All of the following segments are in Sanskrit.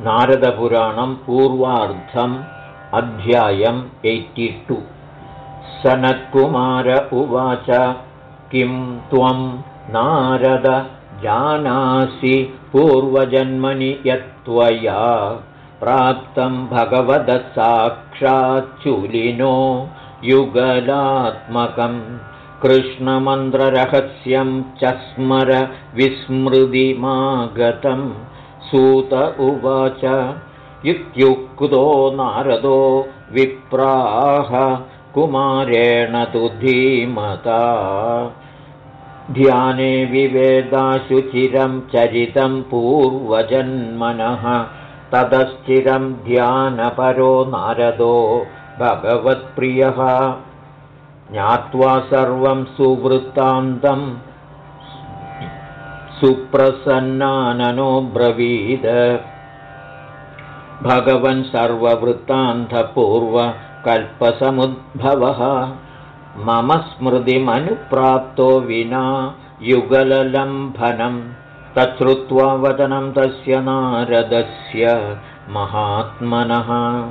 नारदपुराणं पूर्वार्धम् अध्यायम् टु। सनत्कुमार उवाच किं त्वं नारद जानासि पूर्वजन्मनि यत्त्वया? प्राप्तं भगवदसाक्षाच्चुलिनो युगलात्मकम् कृष्णमन्त्ररहस्यं च स्मर विस्मृतिमागतं सूत उवाच। इत्युक्तो नारदो विप्राह कुमारेण तु धीमता। ध्याने विवेदाशुचिरं चरितं पूर्वजन्मनः। ततश्चिरं ध्यानपरो नारदो भगवत्प्रियः। ज्ञात्वा सर्वं सुवृत्तान्तं सुप्रसन्नाननो ब्रवीद। भगवन् सर्ववृत्तान्तपूर्वकल्पसमुद्भवः। मम स्मृतिमनुप्राप्तो विना युगललम्भनं तच्छ्रुत्वा वचनं तस्य नारदस्य महात्मनः।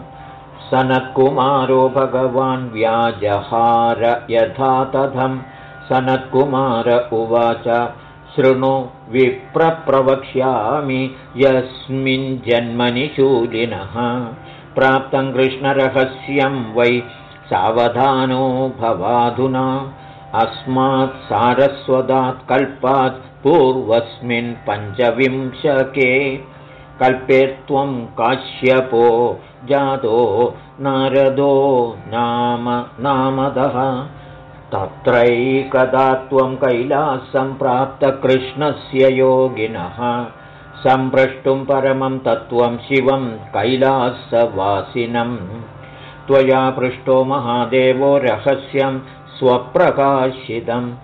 सनत्कुमारो भगवान् व्याजहार यथा तथं सनत्कुमार उवाच शृणु विप्रप्रवक्ष्यामि यस्मिन् जन्मनि शूलिनः। प्राप्तं कृष्णरहस्यं वै सावधानो भवाधुना अस्मात् सारस्वतात् कल्पात् पूर्वस्मिन् पञ्चविंशके। कल्पे त्वं काश्यपो जातो नारदो नाम नामदः तत्रैकदा त्वं कैलासं प्राप्तकृष्णस्य योगिनः। सम्प्रष्टुं परमं तत्त्वं शिवं कैलासवासिनं। त्वया पृष्टो महादेवो रहस्यं स्वप्रकाशितं।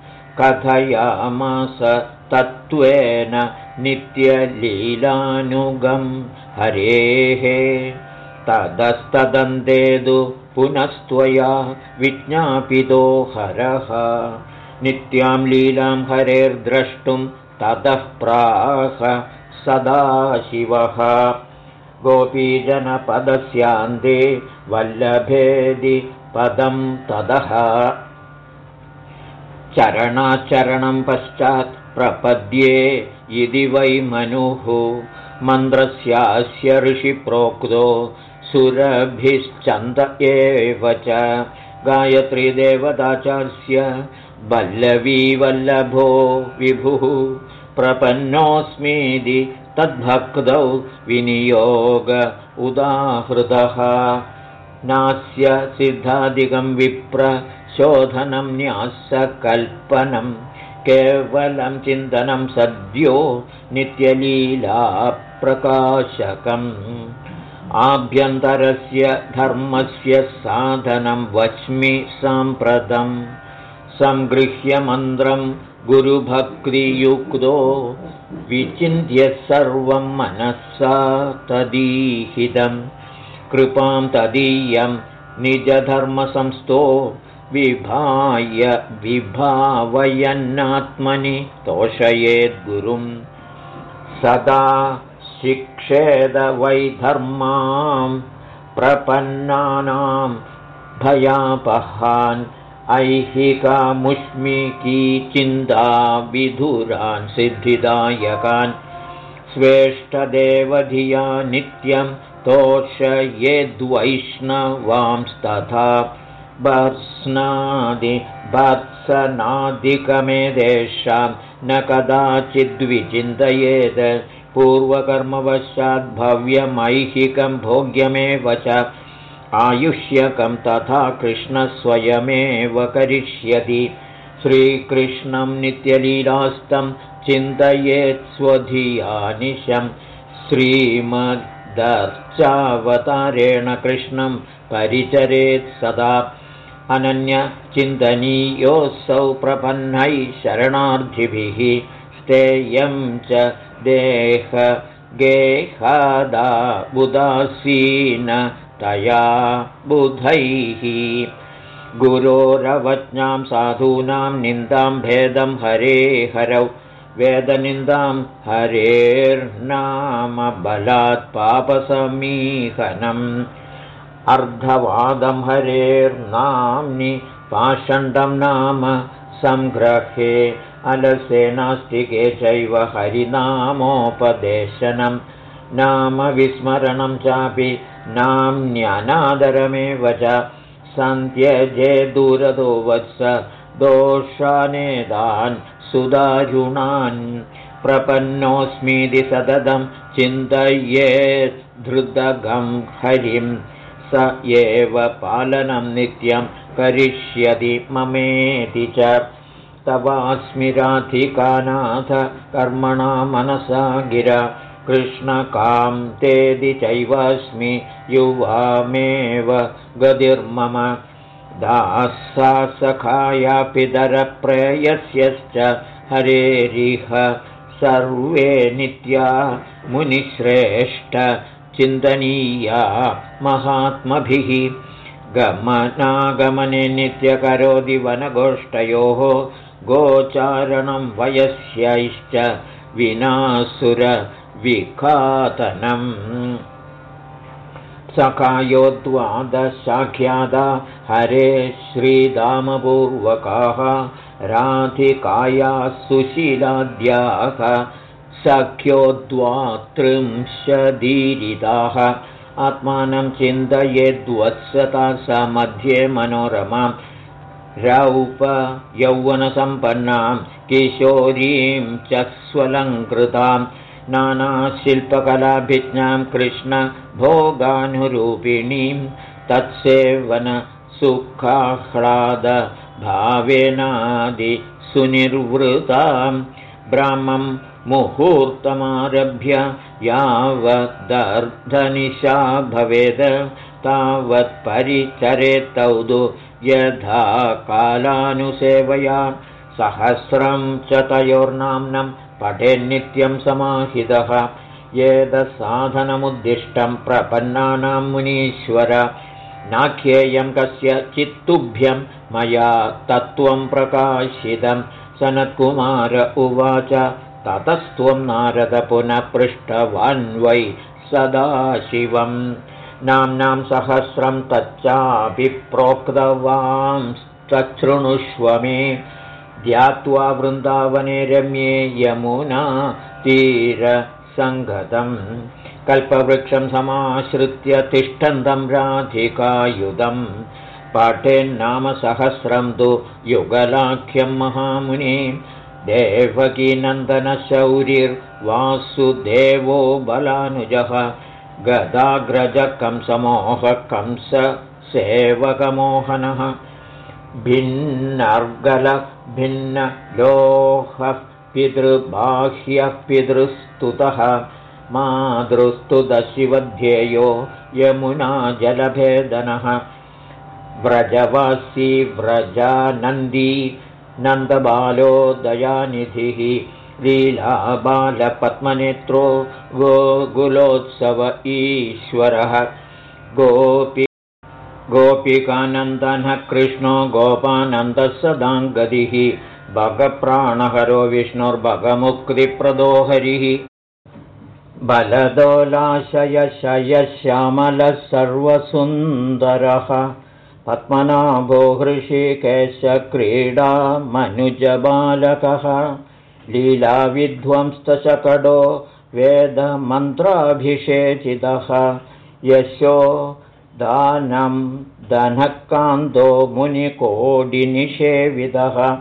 कथयामास तत्त्वेन नित्यलीलानुगं। हरेः। तदस्तदन्तेदु पुनस्त्वया विज्ञापितो हरः। नित्यां लीलां हरेर्द्रष्टुं ततः प्राह सदाशिवः गोपीजनपदस्यान्ते वल्लभेदि पदं ततः चरणाचरणं पश्चात् प्रपद्ये इति वै मनुः। मन्त्रस्यास्य ऋषिप्रोक्तो सुरभिश्चन्द एव च गायत्रीदेवताचार्यस्य वल्लभो विभुः प्रपन्नोऽस्मीति तद्भक्तौ विनियोग उदाहृतः नास्य सिद्धादिकं विप्रशोधनं न्यासकल्पनं केवलं चिन्तनं सद्यो नित्यलीलाप्रकाशकम् आभ्यन्तरस्य धर्मस्य साधनं वच्मि साम्प्रतं। सङ्गृह्य मन्त्रं गुरुभक्तियुक्तो विचिन्त्य सर्वं मनःसा तदीहितं। कृपां तदीयं निजधर्मसंस्थो विभाय विभावयन्नात्मनि तोषयेद्गुरुं। सदा शिक्षेद वै धर्मां प्रपन्नानां भयापहान् ऐहिकामुष्मिकी चिन्ता विधुरान् सिद्धिदायकान् स्वेष्टदेवधिया नित्यं तोषयेद्वैष्णवांस्तथा भत्स्नादि भत्सनादिकमेतेषां न कदाचिद्विचिन्तयेत् पूर्वकर्मवशाद्भव्यमैहिकं भोग्यमेव च। आयुष्यकं तथा कृष्णस्वयमेव करिष्यति। श्रीकृष्णं नित्यलीलास्तं चिन्तयेत् स्वधियानिशं। श्रीमदर्चावतारेण कृष्णं परिचरेत् सदा। अनन्यचिन्तनीयोऽसौ प्रपन्नैः शरणार्थिभिः। स्तेयं च देह गेहदा बुदासीन तया बुधैः। गुरोरवज्ञां साधूनां निन्दां भेदं हरे हरौ वेदनिन्दां हरेर्नाम बलात् पापसमीहनम्। अर्धवादं हरेर्नाम्नि पाषण्डं नाम सङ्ग्रहे अलसे नास्तिके चैव हरिनामोपदेशनं नाम विस्मरणं चापि नाम्न्यनादरमेव च। सन्त्यजे दूरदो वत्स दोषानेदान् सुदारुणान्। प्रपन्नोऽस्मीति सततं चिन्तयेत् धृतगं हरिं। स एव पालनं नित्यं करिष्यति ममेति च तवास्मि राधिकानाथ कर्मणा मनसा गिरा। कृष्णकां तेदि चैवास्मि युवामेव गतिर्मम। दासा सखाया पितरप्रेयस्यश्च हरेरिह सर्वे नित्या मुनिश्रेष्ठ चिन्तनीया महात्मभिः। गमनागमने नित्यकरोति वनगोष्ठयोः गोचारणं वयस्यैश्च विनासुरविखातनम् सखायोद्वादशाख्यादा हरे श्रीदामपूर्वकाः राधिकायाः सुशीलाद्याः सख्योद्वात्रिंशदीरिताः। आत्मानं चिन्तयेद्वत्सता स मध्ये मनोरमां रौपयौवनसम्पन्नां किशोरीं च स्वलङ्कृतां नानाशिल्पकलाभिज्ञां कृष्णभोगानुरूपिणीं तत्सेवनसुखाह्लादभावेनादिसुनिर्वृतां ब्राह्मं मुहूर्तमारभ्य यावदर्धनिशा भवेद तावत्परिचरेत्तौ यथा कालानुसेवया सहस्रं च तयोर्नाम्नं पठेन्नित्यं समाहितः। एतसाधनमुद्दिष्टं प्रपन्नानां मुनीश्वर। नाख्येयं कस्य चित्तुभ्यं मया तत्त्वं प्रकाशितं। सनत्कुमार उवाच ततस्त्वं नारद पुनः पृष्टवान्वै सदाशिवम् नाम्नां सहस्रं तच्चापि प्रोक्तवांस्तच्छृणुष्व मे ध्यात्वा वृन्दावने रम्ये यमुना तीरसङ्गतं कल्पवृक्षं समाश्रित्य तिष्ठन्तं राधिकायुधं पाठेन्नाम सहस्रं तु युगलाख्यं महामुनि। देवकीनन्दनशौरिर्वासुदेवो बलानुजः गदाग्रजकंसमोहकंस सेवकमोहनः भिन्नर्गलभिन्नलोहः पितृबाह्यः पितृस्तुतः मातृस्तुतशिवध्येयो यमुना जलभेदनः व्रजवासी व्रजानन्दी नन्दबालो दयानिधिः लीलाबालपद्मनेत्रो गोकुलोत्सव ईश्वरः। गोपि गोपिकानन्दनः कृष्णो गोपानन्दः सदाङ्गदिः। भगप्राणहरो विष्णुर्भगमुक्तिप्रदो हरिः बलदोलाशयशयश्यामलः सर्वसुन्दरः। पद्मनाभो हृषिकेशक्रीडा मनुजबालकः लीलाविध्वंस्तशकडो वेदमन्त्राभिषेचितः। यशो दानं दनःकान्तो मुनिकोडिनिषेविदः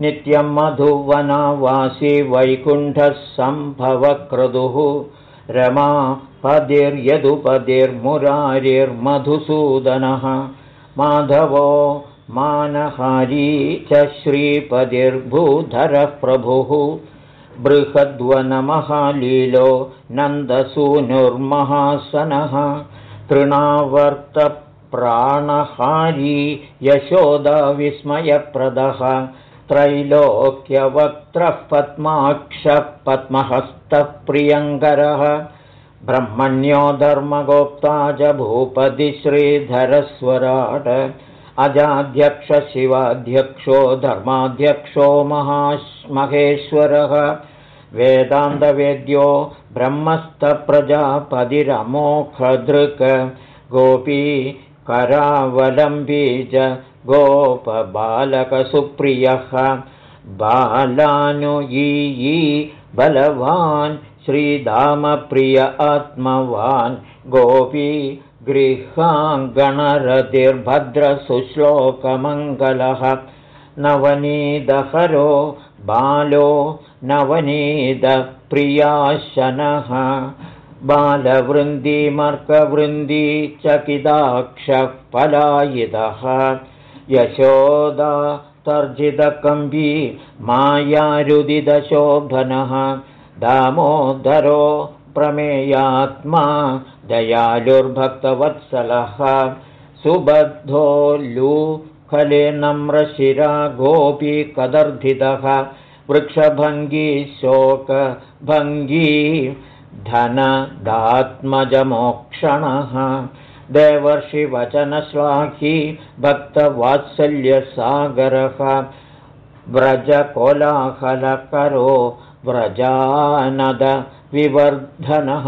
नित्यं मधुवनावासी वैकुण्ठः सम्भवक्रतुः रमा पदिर्यदुपदिर्मुरारिर्मधुसूदनः माधवो मानहारी च श्रीपदिर्भूधरः प्रभुः बृहद्वनमहालीलो नन्दसूनुर्महासनः तृणावर्तप्राणहारी यशोदाविस्मयप्रदः त्रैलोक्यवक्त्रः पद्माक्षः पद्महस्तः प्रियङ्करः ब्रह्मण्यो धर्मगोप्ता च भूपति श्रीधरस्वराट अजाध्यक्ष शिवाध्यक्षो धर्माध्यक्षो महामहेश्वरः वेदान्तवेद्यो ब्रह्मस्थप्रजापतिरमोखदृक् गोपी करावलम्बी च गोपबालकसुप्रियः बालानुयी बलवान् श्रीधामप्रिय आत्मवान् गोपी गृहाङ्गणरतिर्भद्रसुश्लोकमङ्गलः। नवनीदहरो बालो नवनीदप्रियाशनः। बालवृन्दी चकिदाक्षः पलायितः यशोदा तर्जितकम्बी मायारुदिदशोभनः। दामोदरो प्रमेयात्मा दयालुर्भक्तवत्सलः। सुबद्धो लूखले नम्रशिरा गोपी कदर्धितः। वृक्षभङ्गी शोकभङ्गी धनदात्मजमोक्षणः। देवर्षिवचनश्लाघी भक्तवात्सल्यसागरः। व्रजकोलाहलकरो व्रजानदविवर्धनः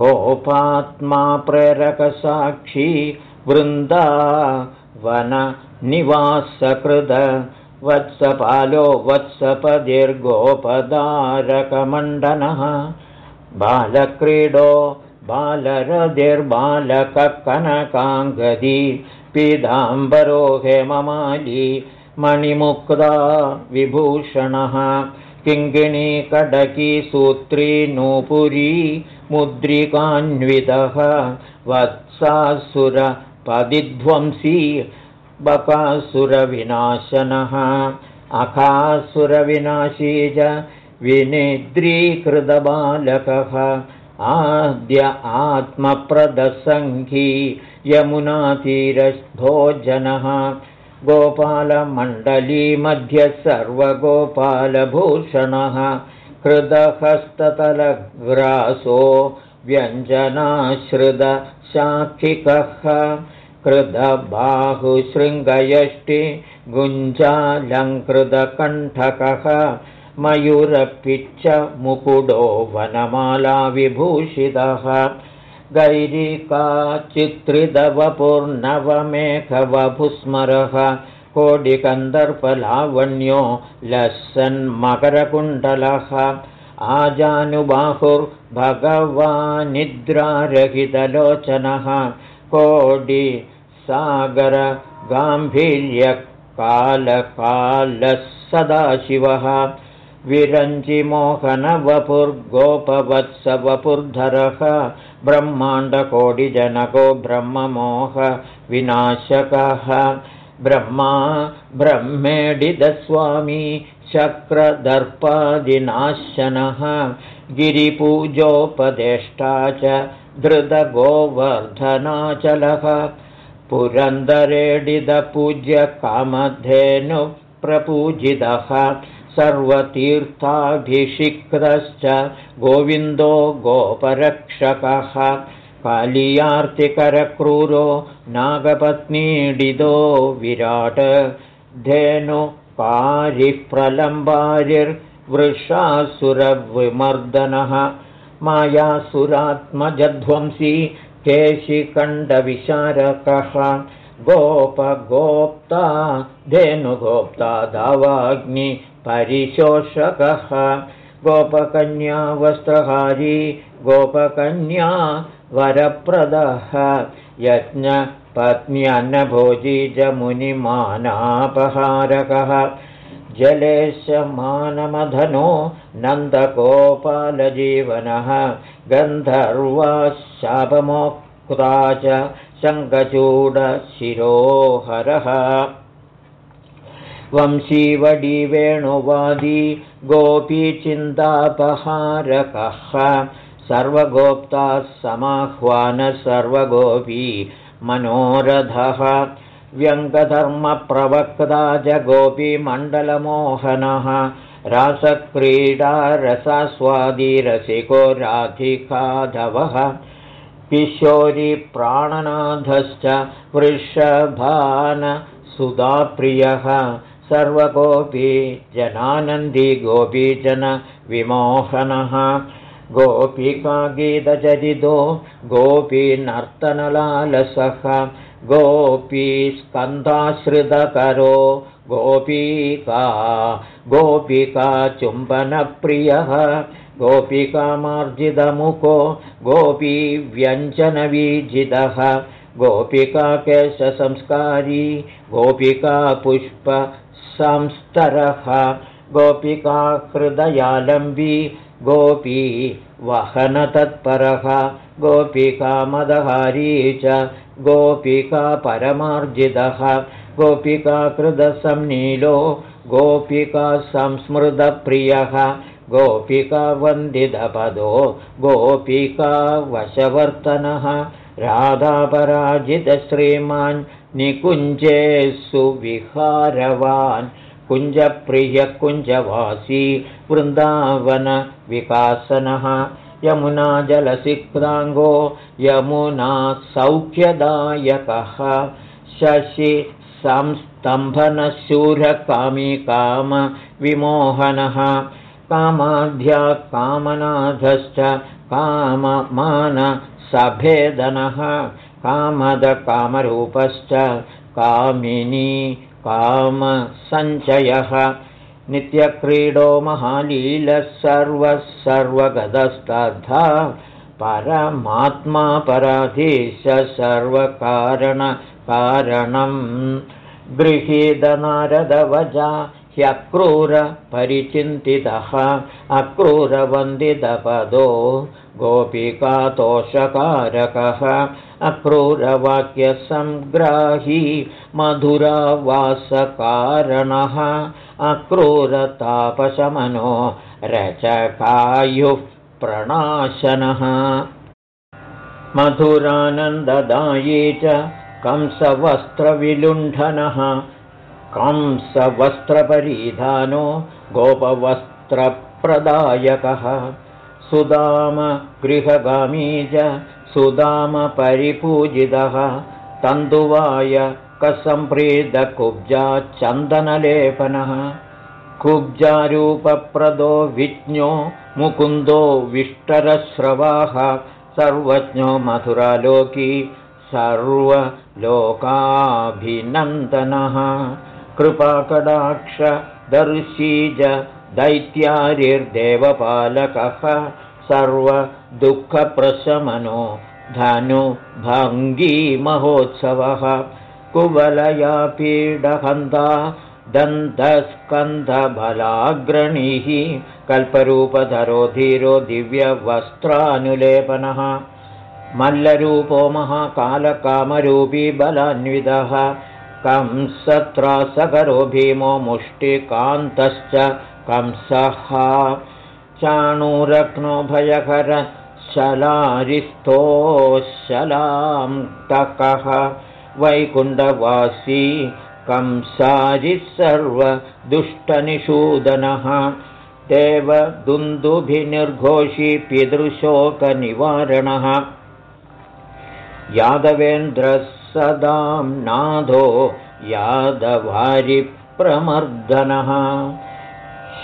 गोपात्मा प्रेरकसाक्षी वृन्दावननिवासकृद वत्सपालो वत्सपदिर्गोपदारकमण्डनः बालक्रीडो बालरदिर्बालककनकाङ्गदी पीताम्बरो हेममाली मणिमुक्ता विभूषणः किङ्गिणी कडकी सूत्री नूपुरी मुद्रिकान्वितः वत्सासुरपदिध्वंसी बकासुरविनाशनः अखासुरविनाशी च विनिद्रीकृतबालकः आद्य आत्मप्रदसङ्घी यमुनातीरस्थोजनः गोपालमण्डलीमध्ये सर्वगोपालभूषणः कृदहस्ततलग्रासो व्यञ्जनाश्रितशाखिकः कृदबाहुशृङ्गयष्टि गुञ्जालङ्कृतकण्ठकः मयूरपिच्चमुकुडो वनमालाविभूषितः गैरिकाचित्रितवपुर्नवमेघवभुस्मरः कोडिकन्दर्पलावण्यो लस्सन्मकरकुण्डलः। आजानुबाहुर्भगवानिद्रारहितलोचनः कोडिसागरगाम्भीर्यकालकालः सदाशिवः विरञ्जिमोहनवपुर्गोपवत्सवपुर्धरः ब्रह्माण्डकोटिजनको ब्रह्ममोहविनाशकः ब्रह्मा ब्रह्मेडिदस्वामी चक्रदर्पादिनाशनः। गिरिपूजोपदेष्टा च धृतगोवर्धनाचलः। पुरन्दरेडिदपूज्यकामधेनुप्रपूजितः सर्वतीर्थाभिषिक्तश्च गोविन्दो गोपरक्षकः कालियार्तिकरक्रूरो नागपत्नीडिदो विराट धेनुपारिप्रलम्बारिर्वृषासुरविमर्दनः मायासुरात्मजध्वंसी केशिकण्डविशारकः गोपगोप्ता धेनुगोप्ता धावाग्नि परिशोषकः। गोपकन्या वस्त्रहारी गोपकन्या वरप्रदः। यज्ञपत्न्यन्नभोजी च मुनिमानापहारकः जलेशमानमधनो नन्दगोपालजीवनः। गन्धर्वा शापमोक्ता च शङ्खचूडशिरोहरः वंशीवडी वेणुवादी गोपीचिन्तापहारकः सर्वगोप्ता समाह्वानः सर्वगोपी मनोरथः। व्यङ्गधर्मप्रवक्ता च गोपीमण्डलमोहनः रासक्रीडारसास्वादिरसिको राधिकाधवः। किशोरीप्राणनाथश्च वृषभानसुधाप्रियः सर्वगोपी जनानन्दी गोपीजनविमोहनः गोपिकागीतचरितो गोपीनर्तनलालसः गोपी स्कन्धाश्रितकरो गोपीका गोपिका चुम्बनप्रियः। गोपिकामार्जितमुखो गोपीव्यञ्जनवीजितः गोपिकाकेशसंस्कारी गोपिकापुष्पसंस्तरः गोपिका हृदयालम्बी गोपी वहनतत्परः। गोपिकामदहारी च गोपिका परमार्जितः। गोपिकाकृतसंनीलो गोपिका संस्मृतप्रियः। गोपिकावन्दितपदो गोपिका वशवर्तनः। राधापराजितश्रीमान् निकुञ्जे सुविहारवान् कुञ्जप्रियः कुञ्जवासी वृन्दावनविकासनः। यमुना जलसिक्ताङ्गो यमुना सौख्यदायकः। शशि संस्तम्भनशूरकामी कामविमोहनः कामाध्या कामनाथश्च काममानसभेदनः कामदकामरूपश्च कामिनी कामसञ्चयः। नित्यक्रीडो महालीलः सर्वः सर्वगतस्तथा परमात्मा पराधीश सर्वकारणकारणम्। गृहीतनारदवजा ह्यक्रूरपरिचिन्तितः अक्रूरवन्दितपदो गोपिकातोषकारकः। अक्रूरवाक्यसङ्ग्राही मधुरावासकारणः अक्रूरतापशमनो रचकायुः प्रणाशनः। मधुरानन्ददायी च कंसवस्त्रविलुण्ठनः कंसवस्त्रपरिधानो गोपवस्त्रप्रदायकः। सुदामगृहगामी च सुदामपरिपूजितः। तन्तुवाय कसम्प्रीतकुब्जा चन्दनलेपनः। कुब्जारूपप्रदो विज्ञो मुकुन्दो विष्टरश्रवाः। सर्वज्ञो मथुरालोकी सर्वलोकाभिनन्दनः कृपाकडाक्षदर्शीज दैत्यारिर्देवपालकः सर्वदुःखप्रशमनो धनुभङ्गीमहोत्सवः कुवलया पीडहन्ता दन्तस्कन्धबलाग्रणीः कल्परूपधरो धीरो दिव्यवस्त्रानुलेपनः मल्लरूपो महाकालकामरूपी बलान्वितः कंसत्रासकरो भीमो मुष्टिकान्तश्च कंसः चाणूरक्नो भयकर शलारिस्थोशलां तकः वैकुण्ठवासी कंसारिः सर्वदुष्टनिषूदनः देवदुन्दुभिनिर्घोषी पितृशोकनिवारणः यादवेन्द्रः सदां नाथो यादवारिप्रमर्दनः।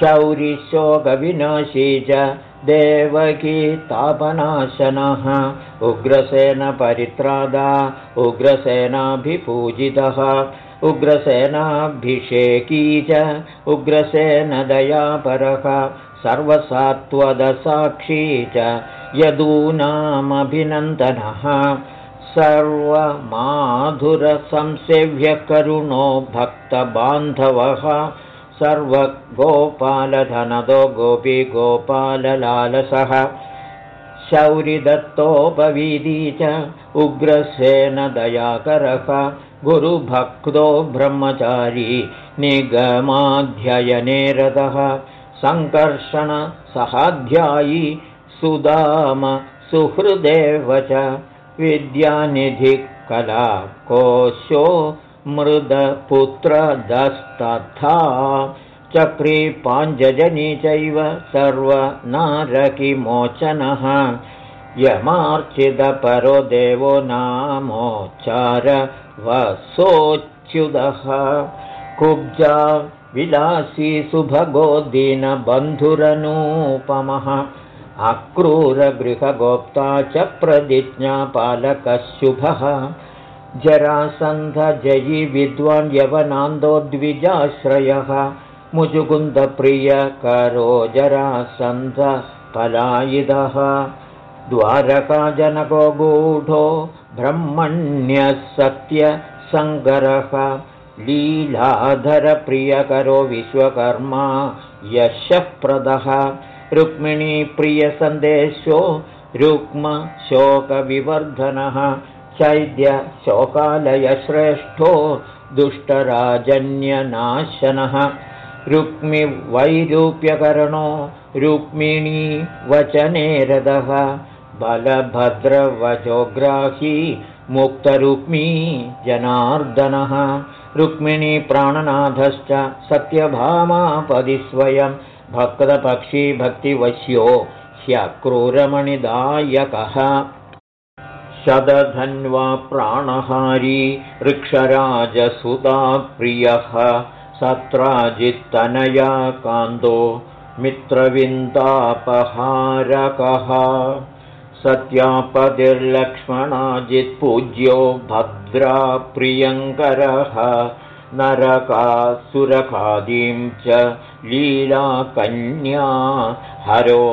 शौरिशोकविनाशी च देवकी तापनाशनः। उग्रसेनपरित्रादा उग्रसेनाभिपूजितः। उग्रसेनाभिषेकी च उग्रसेनदयापरः। सर्वसात्वदसाक्षी च यदूनामभिनन्दनः सर्वमाधुरसंसेव्यकरुणो भक्तबान्धवः सर्वगोपालधनदो गोपीगोपाललालसः शौरिदत्तोपवीदी च उग्रसेनदयाकरः गुरुभक्तो ब्रह्मचारी निगमाध्ययने रथः सङ्कर्षणसहाध्यायी सुदाम सुहृदेव च विद्यानिधिकला कोशो मृदपुत्रदस्तथा चक्रीपाञ्जनी चैव सर्वनारकिमोचनः। यमार्चितपरो देवो नामोच्चार वसोच्युतः कुब्जा विलासी सुभगो दीनबन्धुरनूपमः अक्रूरगृहगोप्ता च प्रतिज्ञापालकः शुभः जरासन्धजयि विद्वान् यवनान्दो द्विजाश्रयः मुजुकुन्दप्रियकरो जरासन्धपलायिदः द्वारकाजनको गूढो ब्रह्मण्यः सत्यसङ्गरः लीलाधरप्रियकरो विश्वकर्मा यशःप्रदः रुक्मिणीप्रियसन्देशो रुक्मशोकविवर्धनः चैद्यशोकालयश्रेष्ठो दुष्टराजन्यनाशनः रुक्मिवैरूप्यकरणो रुक्मिणी वचने रथः बलभद्रवचोग्राही मुक्तरुक्मी जनार्दनः रुक्मिणी प्राणनाथश्च सत्यभामापदि स्वयं भक्तपक्षी भक्तिवश्यो ह्यक्रूरमणिदायकः शदधन्वा प्राणहारी वृक्षराजसुताप्रियः सत्राजित्तनया कान्दो मित्रविन्दापहारकः सत्यापतिर्लक्ष्मणाजित्पूज्यो भद्राप्रियङ्करः नरकासुरखादीं च लीलाकन्या हरो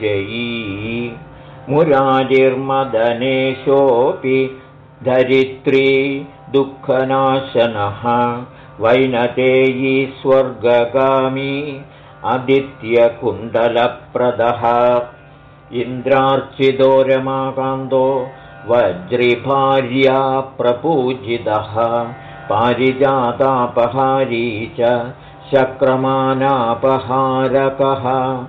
जयी। मुरारिर्मदनेशोऽपि धरित्री दुःखनाशनः वैनतेयी स्वर्गगामी अदित्यकुण्डलप्रदः इन्द्रार्चितो रमाकान्तो वज्रिभार्या प्रपूजितः पारिजातापहारी च शक्रमानापहारकः।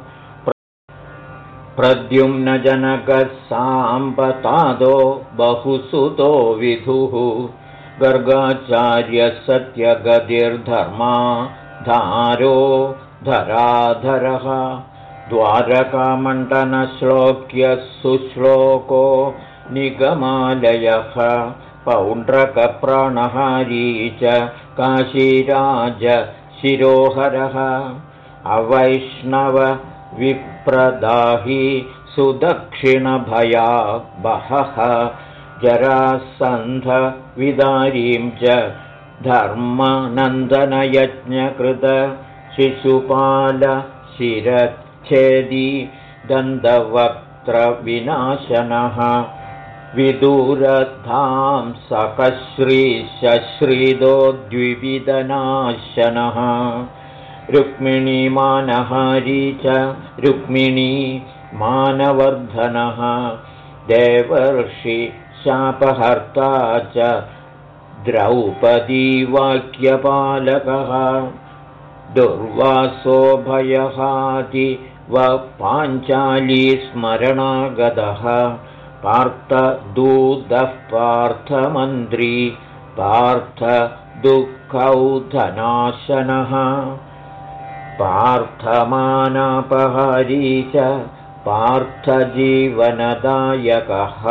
प्रद्युम्नजनकः साम्पतादो बहुसुतो विधुः। गर्गाचार्यः सत्यगतिर्धर्मा धारो धराधरः। द्वारकामण्डनश्लोक्यः सुश्लोको निगमालयः पौण्ड्रकप्राणहारी च काशीराज शिरोहरः। अवैष्णव विप्रदाहि सुदक्षिणभया बहः जरासन्धविदारीं च धर्मनन्दनयज्ञकृत शिशुपालशिरच्छेदी दन्तवक्त्रविनाशनः विदूरधां सकश्रीशश्रीदो द्विविदनाशनः रुक्मिणी मानहारी च रुक्मिणी मानवर्धनः। देवर्षि शापहर्ता च द्रौपदीवाक्यपालकः। दुर्वासो भयहाति व पाञ्चालीस्मरणागतः पार्थदूतः पार्थमन्त्री पार्थदुःखौधनाशनः पार्थमानापहारी च पार्थजीवनदायकः।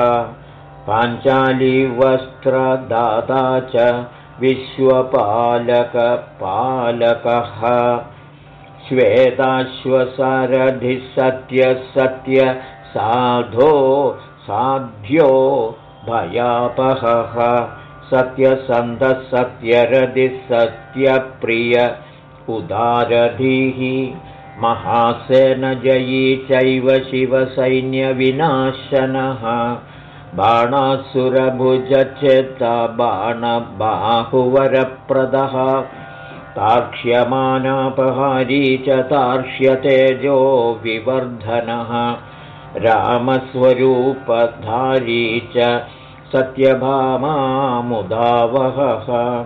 पाञ्चालीवस्त्रदाता च विश्वपालकपालकः। श्वेताश्वसारधिः सत्य साधो साध्यो भयापहः। सत्यसन्धः सत्यरधिः सत्यप्रिय उदारधीः। महासेनजयी चैव शिवसैन्यविनाशनः। बाणासुरभुजचेता बाणबाहुवरप्रदः। तार्क्ष्यमानापहारी च तार्क्ष्यतेजो विवर्धनः रामस्वरूपधारी च सत्यभामामुदावहः।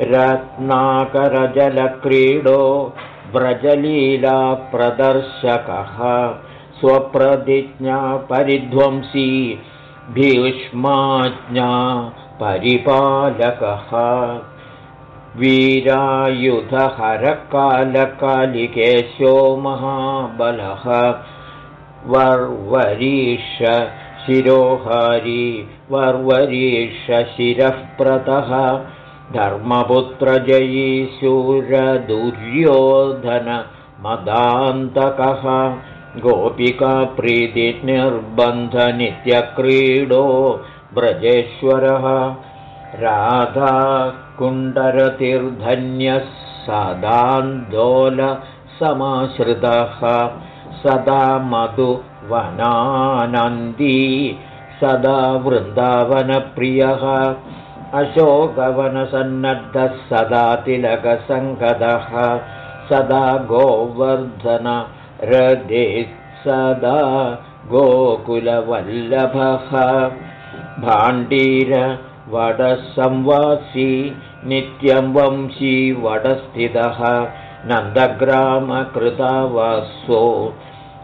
रत्नाकरजलक्रीडो व्रजलीलाप्रदर्शकः। स्वप्रतिज्ञापरिध्वंसी भीष्माज्ञा परिपालकः। वीरायुधहरकालकालिकेशो महाबलः वर्वरीश शिरोहारी वर्वरीश शिरःप्रतः। धर्मपुत्रजयी शूरदुर्योधनमदान्तकः गोपिकाप्रीतिनिर्बन्धनित्यक्रीडो व्रजेश्वरः राधा कुण्डरतिर्धन्यः सदान्दोलसमाश्रितः सदा मधुवनानन्दी सदा वृन्दावनप्रियः। अशोकवनसन्नद्धः सदा तिलकसङ्गदः सदा गोवर्धनरदे सदा गोकुलवल्लभः। भाण्डीरवडसंवासी नित्यं वंशी वडस्थितः नन्दग्रामकृतावसो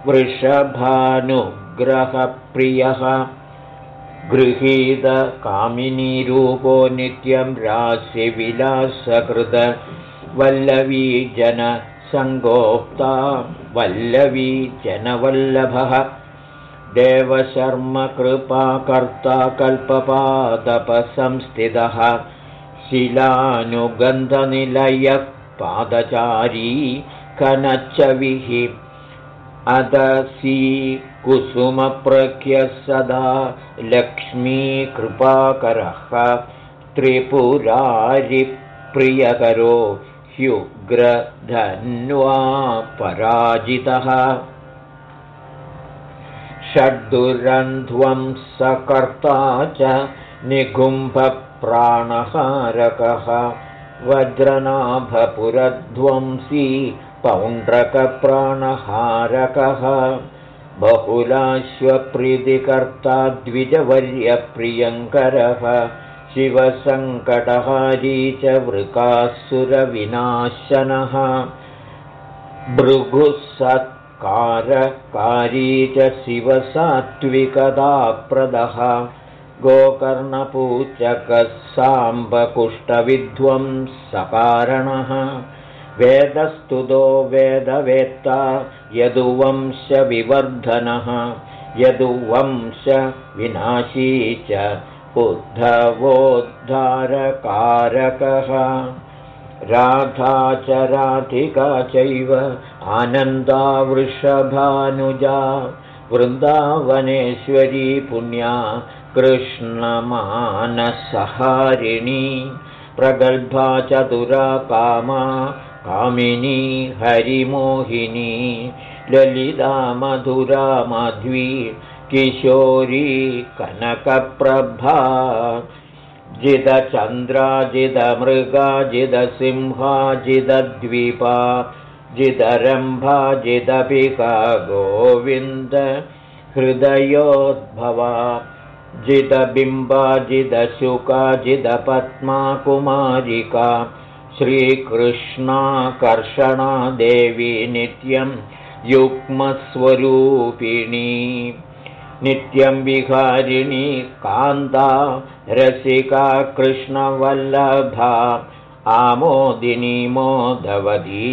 वृषभानुग्रहप्रियः। गृहीतकामिनीरूपो नित्यं राशिविलासकृत। वल्लवी जनसङ्गोक्ता वल्लवी देवशर्मकृपाकर्ता कल्पपादपसंस्थितः। शिलानुगन्धनिलयः पादचारी कनच्चविः अदसी कुसुमप्रख्यः सदा लक्ष्मीकृपाकरः त्रिपुरारिप्रियकरो ह्युग्रधन्वा पराजितः षड्दुरन्ध्वं सकर्ता च निगुम्भप्राणहारकः। वज्रनाभपुरध्वंसी पौण्ड्रकप्राणहारकः बहुलाश्वप्रीतिकर्ता द्विजवर्यप्रियङ्करः शिवसङ्कटहारी च वृकासुरविनाशनः। भृगुसत्कारकारी च शिवसात्विकदाप्रदः गोकर्णपूचकः साम्बकुष्ठविध्वंसकारणः वेदस्तुतो वेदवेत्ता यदुवंशविवर्धनः यदुवंशविनाशी च उद्धवोद्धारकारकः राधा च राधिका चैव आनन्दा वृषभानुजा वृन्दावनेश्वरी पुण्या कृष्णमानसहारिणी प्रगल्भा चतुरा कामा कामिनी हरिमोहिनी ललिता मधुरा माध्वी किशोरी कनकप्रभा जिदचन्द्राजिदमृगाजिदसिंहा जिदद्वीपा जिदरम्भा जिदपिका गोविन्द हृदयोद्भवा जिदबिम्बा जिदशुका जिदपद्मा कुमारिका श्रीकृष्णाकर्षणा देवी नित्यं युग्मस्वरूपिणी नित्यं विहारिणी कान्ता रसिका कृष्णवल्लभा आमोदिनी मोदवती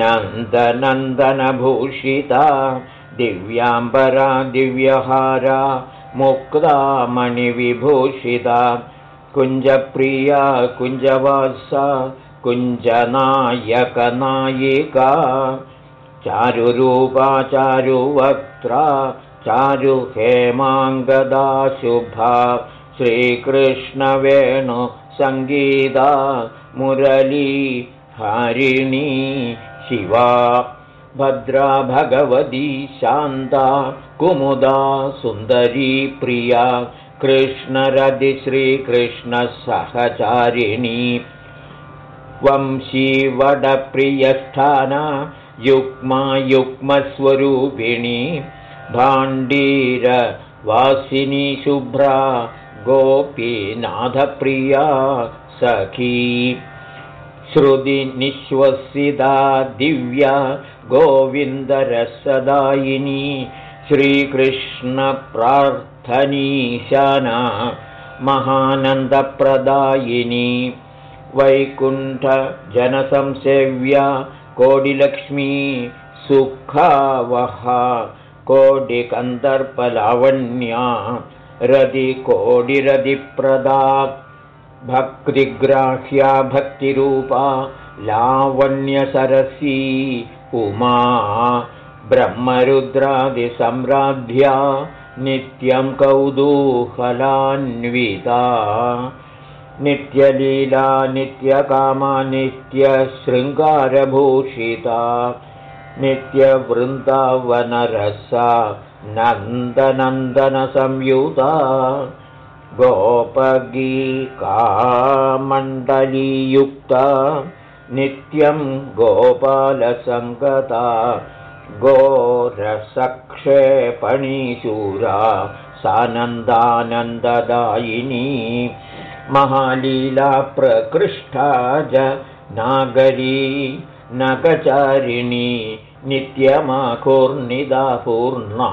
नन्दनन्दनभूषिता दिव्याम्बरा दिव्यहारा मुक्तामणिविभूषिता कुञ्जप्रिया कुञ्जवासा कुञ्जनायकनायिका चारुरूपा चारुवक्त्रा चारुहेमाङ्गदा शुभा श्रीकृष्णवेणुसङ्गीता मुरली हरिणी शिवा भद्रा भगवती शान्ता कुमुदा सुन्दरी प्रिया कृष्णरदि श्रीकृष्णसहचारिणी। वंशीवडप्रियस्थाना युग्मस्वरूपिणी भाण्डीरवासिनी शुभ्रा गोपीनाथप्रिया सखी। श्रुतिनिःश्वसिता दिव्या गोविन्दरसदायिनी श्रीकृष्णप्रार्थनीशाना महानन्दप्रदायिनी। वैकुण्ठजनसंसेव्या कोडिलक्ष्मी सुखावहा कोडिकन्दर्पलावण्या रदिकोडिरदिप्रदा भक्तिग्राह्या भक्तिरूपा लावण्यसरसी उमा ब्रह्मरुद्रादिसम्राध्या नित्यं कौतूहलान्विता। नित्यलीला नित्यकामा नित्यशृङ्गारभूषिता। नित्यवृन्दावनरसा नन्दनन्दनसंयुता। गोपगीकामण्डलीयुक्ता। नित्यं गोपालसङ्गता गोरसक्षेपणीशूरा सानन्दानन्ददायिनी महालीला प्रकृष्टा च नागरी नगचारिणी नित्यमाकुर्निदा पूर्णा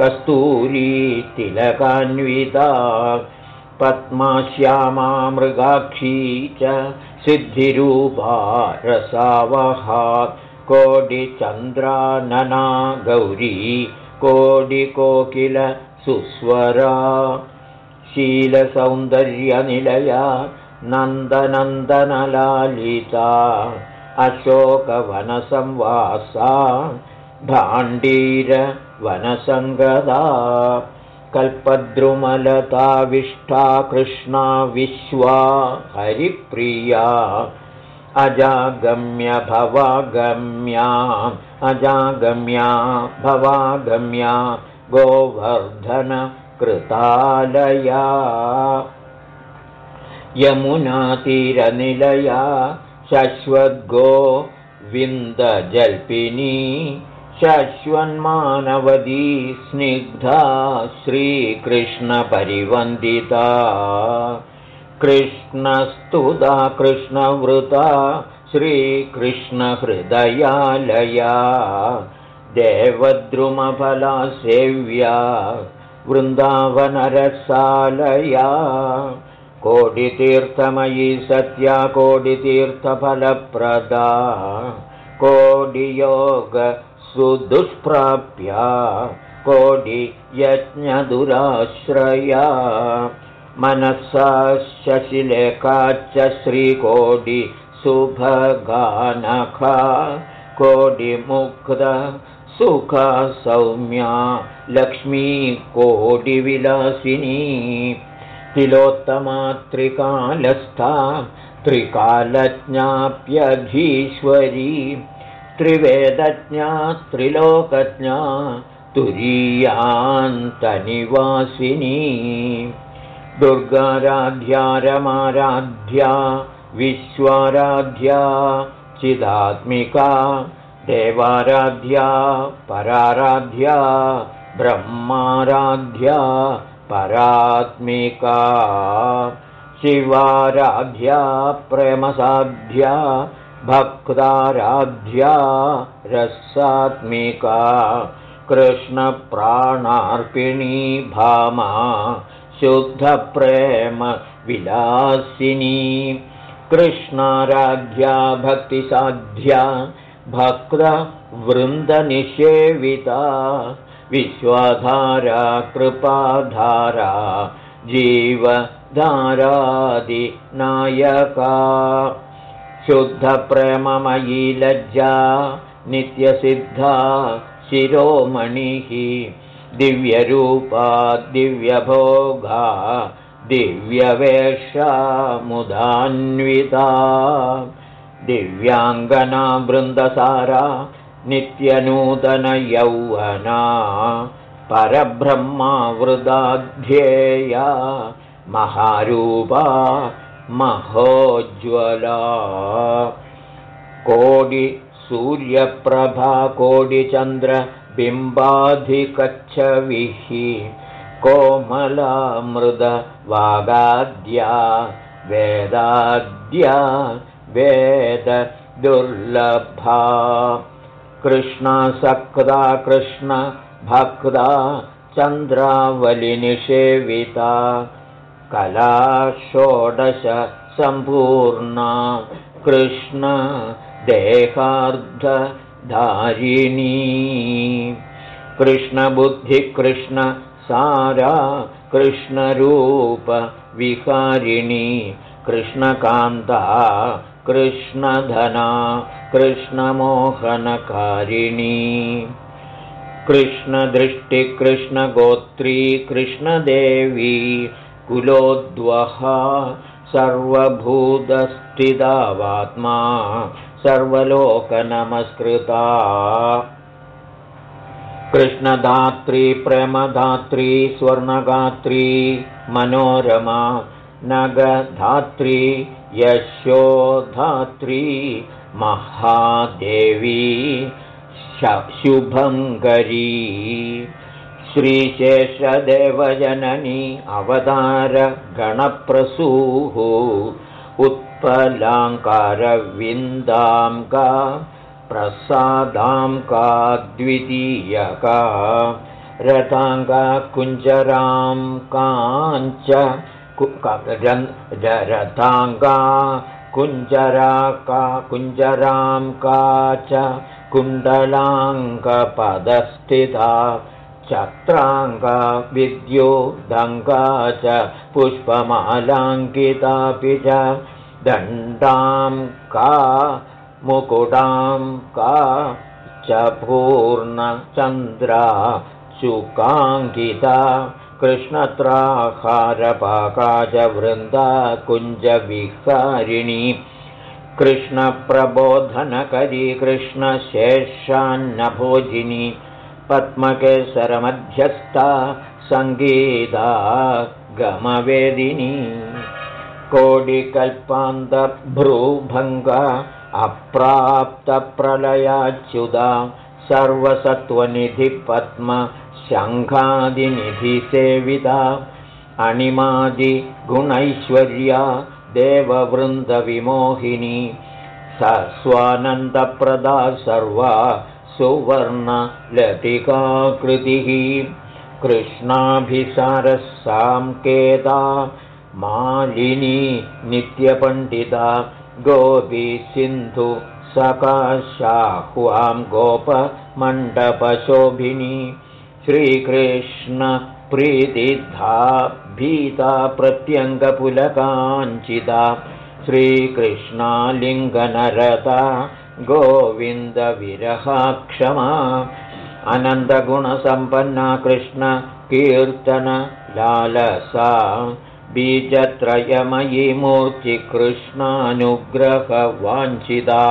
कस्तूरी तिलकान्विता पद्माश्यामा मृगाक्षी च सिद्धिरूपा रसावहा कोडिचन्द्रानना गौरी कोडिकोकिल सुस्वरा। शीलसौन्दर्यनिलया नन्दनन्दनलालिता। अशोकवनसंवासा भाण्डीरवनसङ्गदा कल्पद्रुमलताविष्टा कृष्णा विश्वा हरिप्रिया अजागम्य भवागम्या अजागम्या भवागम्या गोवर्धनकृतालया यमुनातीरनिलया शश्वद्गो विन्दजल्पिनी शश्वन्मानवदी स्निग्धा श्रीकृष्णपरिवन्दिता कृष्णस्तुता कृष्णवृता श्रीकृष्णहृदयालया। देवद्रुमफला सेव्या वृन्दावनरसालया। कोटितीर्थमयी सत्या कोटितीर्थफलप्रदा। कोडियोग सुदुष्प्राप्या मनसा शशिलेखाच्च श्रीकोडि शुभगानखा। कोडिमुग्ध सुखा सौम्या लक्ष्मी कोडिविलासिनी तिलोत्तमा त्रिकालस्था त्रिकालज्ञाप्यधीश्वरी। त्रिवेदज्ञा त्रिलोकज्ञा तुरीयान्तनिवासिनी दुर्गाराध्या रमाराध्या विश्वाराध्या चिदात्मिका देवाराध्या पराराध्या ब्रह्माराध्या परात्मिका शिवाराध्या प्रेमसाध्या भक्ताराध्या रसात्मिका कृष्णप्राणार्पिणी भामा शुद्धप्रेम विलासिनी कृष्णाराध्या भक्तिसाध्या भक्तवृन्दनिषेविता विश्वाधारा कृपाधारा जीवधारादिनायका शुद्धप्रेममयी लज्जा नित्यसिद्धा शिरोमणिः दिव्यरूपा दिव्यभोगा दिव्यवेषा मुदान्विता दिव्याङ्गना वृन्दसारा नित्यनूतनयौवना परब्रह्मावृदाध्येया महारूपा महोज्ज्वला। कोडिसूर्यप्रभा कोडिचन्द्रबिम्बाधिकच्छविः कोमलामृदवागाद्या वेदाद्या वेददुर्लभा। कृष्णसक्ता कृष्णभक्ता चन्द्रावलिनिषेविता। कला षोडश कृष्णदेहार्धधारिणी कृष्णबुद्धिकृष्णसारा कृष्णरूपविहारिणी कृष्णकान्ता कृष्णधना कृष्णमोहनकारिणी। कृष्णदृष्टिकृष्णगोत्री कृष्णदेवी कुलोद्वहा सर्वभूतस्थितावात्मा सर्वलोकनमस्कृता। कृष्णधात्री प्रेमधात्री स्वर्णगात्री मनोरमा नगधात्री यशोधात्री महादेवी शुभङ्करी श्रीशेषदेवजननी अवतारगणप्रसूः उत्पलाङ्कारविन्दां का प्रसादां का द्वितीयका रथाङ्गा कुञ्जरां काञ्च रथाङ्गा कुञ्जराका कुञ्जरां का च कुण्डलाङ्गपदस्थिता चत्राङ्गा विद्युदङ्गा च पुष्पमालाङ्कितापि च दण्डां का मुकुटां का च पूर्णचन्द्रा चुकाङ्किता कृष्णत्राहारपाका च वृन्दा कुञ्जविहारिणी कृष्णप्रबोधनकरी कृष्णशेषान्नभोजिनी पद्मकेशरमध्यस्था सङ्गीता गमवेदिनी कोडिकल्पान्तभ्रूभङ्ग अप्राप्तप्रलयाच्युदा सर्वसत्त्वनिधिपद्मशङ्खादिनिधिसेविता अणिमादिगुणैश्वर्या देववृन्दविमोहिनी स स्वानन्दप्रदा सर्वा सुवर्णलतिकाकृतिः कृष्णाभिसारसाङ्केता मालिनी नित्यपण्डिता गोपीसिन्धु सकाशाह्वां गोपमण्डपशोभिनी। श्रीकृष्णप्रीतिधा भीता प्रत्यङ्गपुलकाञ्चिता श्रीकृष्णालिङ्गनरता गोविन्दविरहाक्षमा। अनन्तगुणसम्पन्ना कृष्णकीर्तनलालसा बीजत्रयमयी मूर्तिकृष्णानुग्रहवाञ्छिता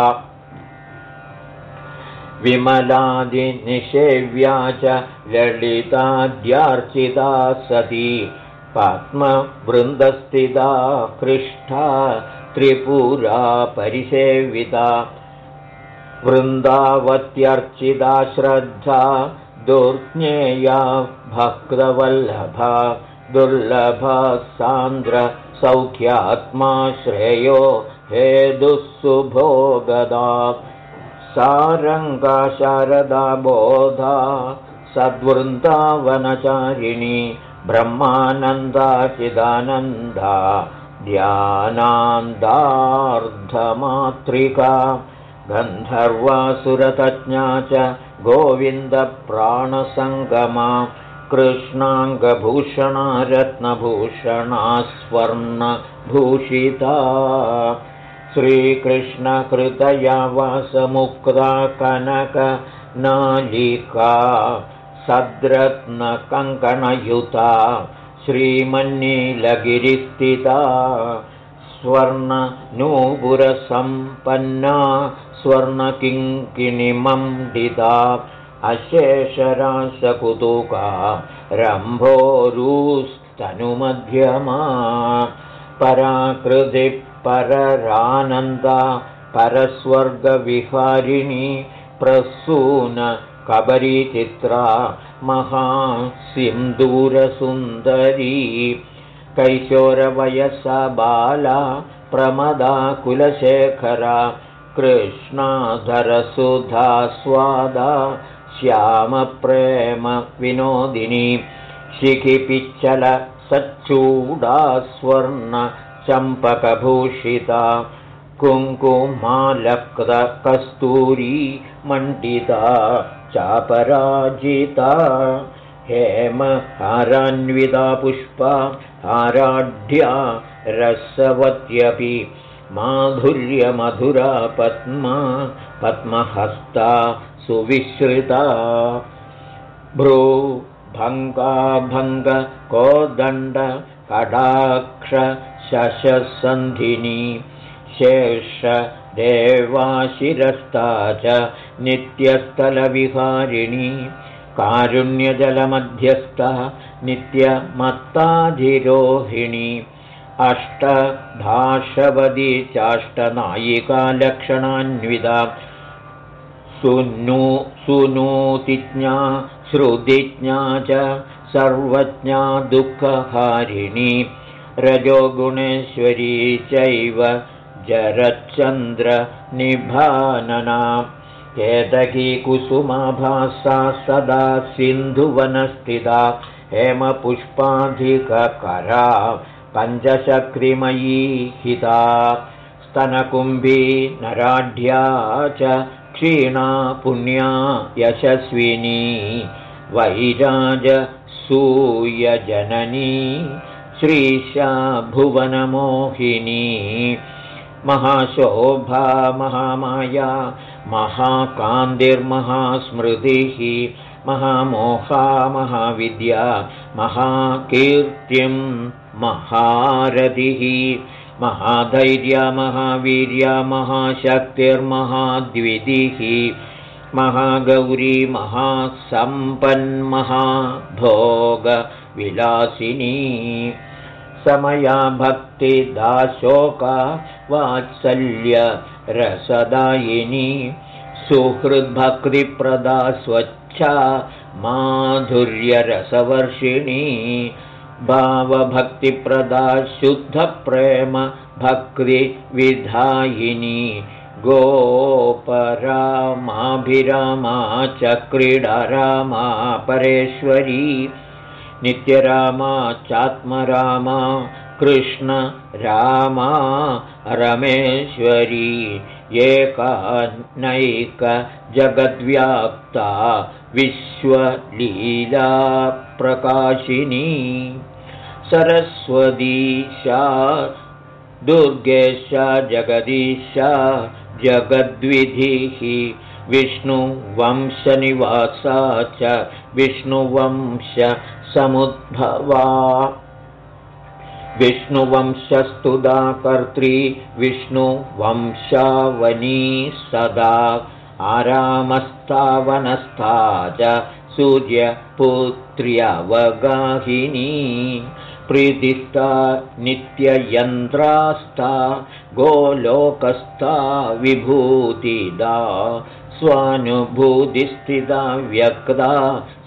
विमलादिनिषेव्या च ललिताद्यार्चिता सती। पद्मवृन्दस्थिता पृष्ठा त्रिपुरा परिसेविता। वृन्दावत्यर्चिता श्रद्धा दुर्ज्ञेया भक्तवल्लभा दुर्लभा सान्द्रसौख्यात्मा श्रेयो हे दुःसुभोगदा सारङ्गा शारदा बोधा सद्वृन्दावनचारिणी ब्रह्मानन्दाचिदानन्दा ध्यानान्दार्धमातृका गन्धर्वासुरतज्ञा च गोविन्दप्राणसङ्गमा कृष्णाङ्गभूषणा रत्नभूषणा स्वर्णभूषिता श्रीकृष्णकृतया वासमुक्ता कनकनालिका सद्रत्नकङ्कणयुता श्रीमन्नीलगिरिस्थिता। स्वर्णनूपुरसम्पन्ना स्वर्णकिङ्किणिमण्डिता अशेषरासकुतुका रम्भोरुस्तनुमध्यमा। पराकृतिपररानन्दा परस्वर्गविहारिणी प्रसून कबरीचित्रा महासिन्दूरसुन्दरी। कैशोरवयसा बाला प्रमदा कुलशेखरा कृष्णाधरसुधा स्वादा श्यामप्रेमविनोदिनी शिखिपिच्चलसच्चूडा स्वर्णचम्पकभूषिता कुङ्कुमालकृतकस्तूरी मण्डिता चापराजिता हेम हारान्विता पुष्पा हाराढ्या रसवत्यपि माधुर्यमधुरा पद्मा पद्महस्ता सुविश्रिता। भ्रू भङ्गाभङ्ग कोदण्ड कडाक्ष शशसन्धिनी शेष देवाशिरस्ता च नित्यस्थलविहारिणी कारुण्यजलमध्यस्थः नित्यमत्ताधिरोहिणी अष्टभाषवदी चाष्टनायिकालक्षणान्विता सुनु सुनूतिज्ञा श्रुतिज्ञा च सर्वज्ञा दुःखहारिणी। रजोगुणेश्वरी चैव जरच्चन्द्रनिभानना। केतकी कुसुमाभासा सदा सिन्धुवनस्थिता। हेमपुष्पाधिककरा पञ्चचक्रिमयी हिता। स्तनकुम्भी नराढ्या च क्षीणा पुण्या यशस्विनी वैराजसूयजननी श्रीशा भुवनमोहिनी महाशोभा महामाया महाकान्तिर्महास्मृतिः महामोहा महाविद्या महाकीर्तिं महारथिः महाधैर्य महावीर्य महाशक्तिर्महाद्वितिः महागौरी महासम्पन्महाभोगविलासिनी समया भक्तिदाशोका वात्सल्य रसदायिनी। सुहृद्भक्तिप्रदा स्वच्छा माधुर्यरसवर्षिणी भावभक्तिप्रदा शुद्धप्रेम भक्तिविधायिनी गोपरामाभिरामा च क्रीडारामा परेश्वरी नित्यरामा चात्मरामा कृष्ण रामा रमेश्वरी जगद्व्याप्ता विश्वलीला प्रकाशिनी। सरस्वतीशा दुर्गेशा जगदीशा जगद्विधिः विष्णुवंशनिवासा च विष्णुवंशसमुद्भवा विष्णुवंशस्तुदा कर्त्री विष्णुवंशावनी सदा। आरामस्तावनस्था च सूर्यपुत्र्यवगाहिनी प्रीतिस्ता नित्ययन्त्रास्ता गोलोकस्था विभूतिदा स्वानुभूतिस्थिता व्यक्ता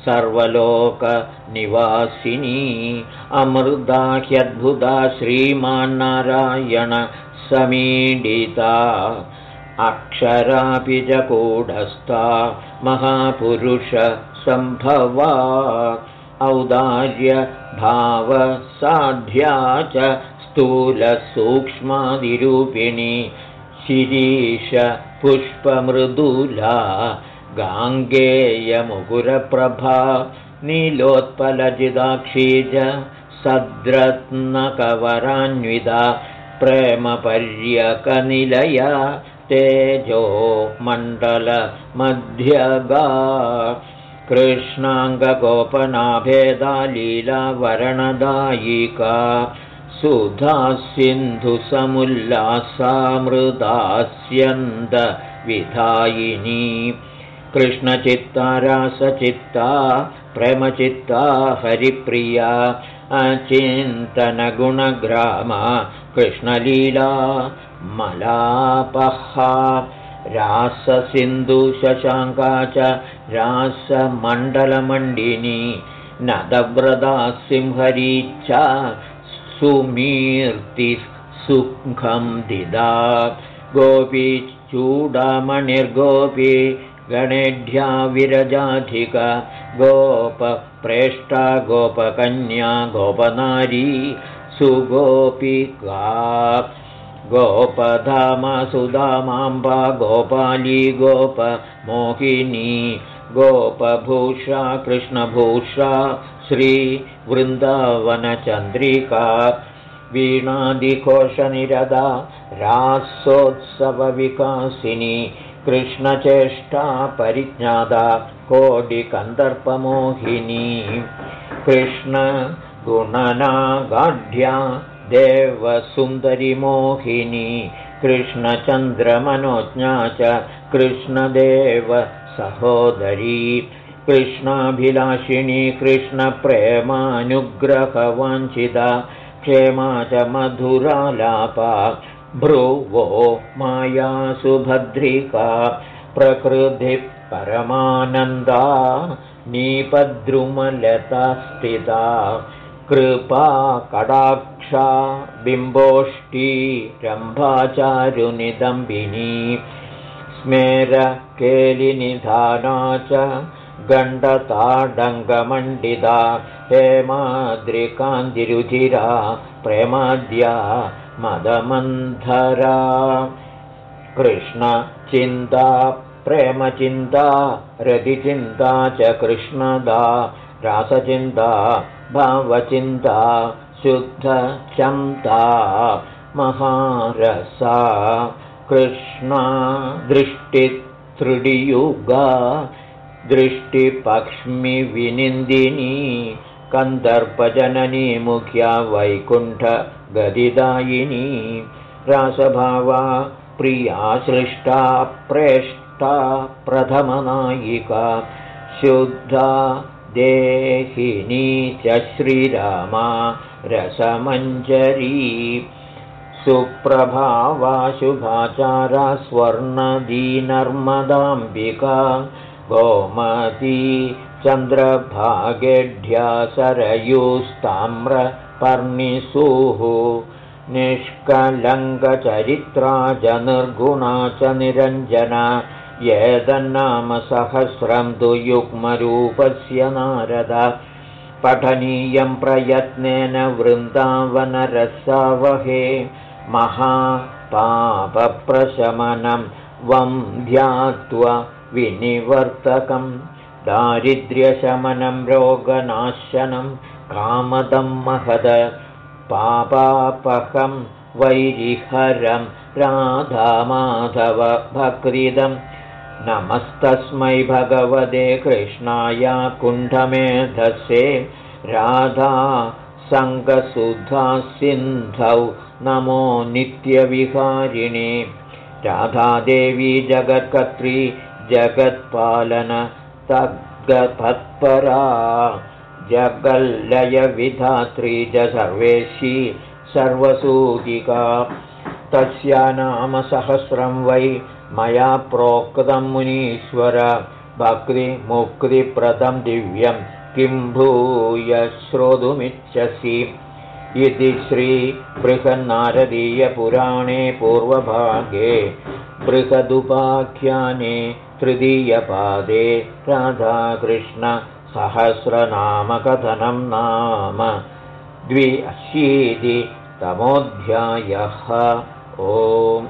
सर्वलोकनिवासिनी अमृता ह्यद्भुता श्रीमान्नारायण समीडिता अक्षरापि च कूढस्था महापुरुषसम्भवा औदार्यभावसाध्या च स्थूलसूक्ष्मादिरूपिणी शिरीषपुष्पमृदुला गाङ्गेयमुकुरप्रभा नीलोत्पलजिदाक्षीज सद्रत्नकवरान्विता प्रेमपर्यकनिलया तेजो मण्डलमध्यगा कृष्णाङ्गगोपनाभेदा लीलावरणदायिका सुधासिन्धुसमुल्लासामृदास्यन्दविधायिनी कृष्णचित्ता रासचित्ता प्रेमचित्ता हरिप्रिया अचिन्तनगुणग्रामा कृष्णलीला मलापहा राससिन्धुशशाङ्का च रासमण्डलमण्डिनी नदव्रता सिंहरीच्छा सुमीर्तिः सुखं दिदा। गोपी चूडामणिर्गोपी गणेढ्या विरजाधिक गोपप्रेष्ठा गोपकन्या गोपनारी सुगोपिका गोपधाम सुधामाम्बा गोपाली गोपमोहिनी गोपभूषा कृष्णभूषा श्रीवृन्दावनचन्द्रिका वीणादिकोशनिरदा रासोत्सवविकासिनी कृष्णचेष्टा परिज्ञादा कोटिकन्दर्पमोहिनी कृष्णगुणनागाढ्या देवसुन्दरिमोहिनी कृष्णचन्द्रमनोज्ञा च कृष्णदेव सहोदरी कृष्णाभिलाषिणी कृष्णप्रेमानुग्रहवाञ्छिता क्षेमा च मधुरालापा भ्रुवो माया सुभद्रिका प्रकृतिः परमानन्दा नीपद्रुमलता स्थिता कृपा बिम्बोष्टी रम्भाचारुनिदम्बिनी स्मेरकेलिनिधाना च गण्डताडङ्गमण्डिता हेमाद्रिकान्तिरुचिरा प्रेमाद्या मदमन्थरा कृष्णचिन्ता प्रेमचिन्ता रतिचिन्ता च कृष्णदा रासचिन्ता भावचिन्ता शुद्धचन्ता महारसा कृष्णा दृष्टित्रिडियुगा दृष्टिपक्ष्मिविनिन्दिनी कन्दर्पजननी मुख्या वैकुण्ठगदिदायिनी रासभावा प्रिया सृष्टा प्रेष्टा प्रथमनायिका शुद्धा देहिनी च श्रीरामा रसमञ्जरी। सुप्रभावा शुभाचारा स्वर्णदीनर्मदाम्बिका गोमती चन्द्रभागेढ्या सरयूस्ताम्रपर्णिषुः निष्कलङ्कचरित्रा निर्गुणा च निरञ्जना सहस्रं तु युग्मरूपस्य नारद। पठनीयं प्रयत्नेन वृन्दावनरसावहे। महापापप्रशमनं वं ध्यात्वा विनिवर्तकं। दारिद्र्यशमनं रोगनाशनं कामदं महद। पापापकं वैरिहरं राधामाधवभक्रिदम् नमस्तस्मै भगवते कृष्णाय कुण्ठमेधसे राधा सङ्गसुधा सिन्धौ नमो नित्यविहारिणे। राधादेवी जगत्कर्त्री जगत्पालन तद्गतत्परा। जगल्लयविधात्री च सर्वेशी सर्वसूतिका तस्या नाम सहस्रं वै मया प्रोक्तं मुनीश्वर भक्तिमुक्तिप्रदं दिव्यं किं भूय श्रोतुमिच्छसि? इति श्रीबृहन्नारदीयपुराणे पूर्वभागे बृहदुपाख्याने तृतीयपादे राधाकृष्णसहस्रनामकथनं नाम। द्वि ओम्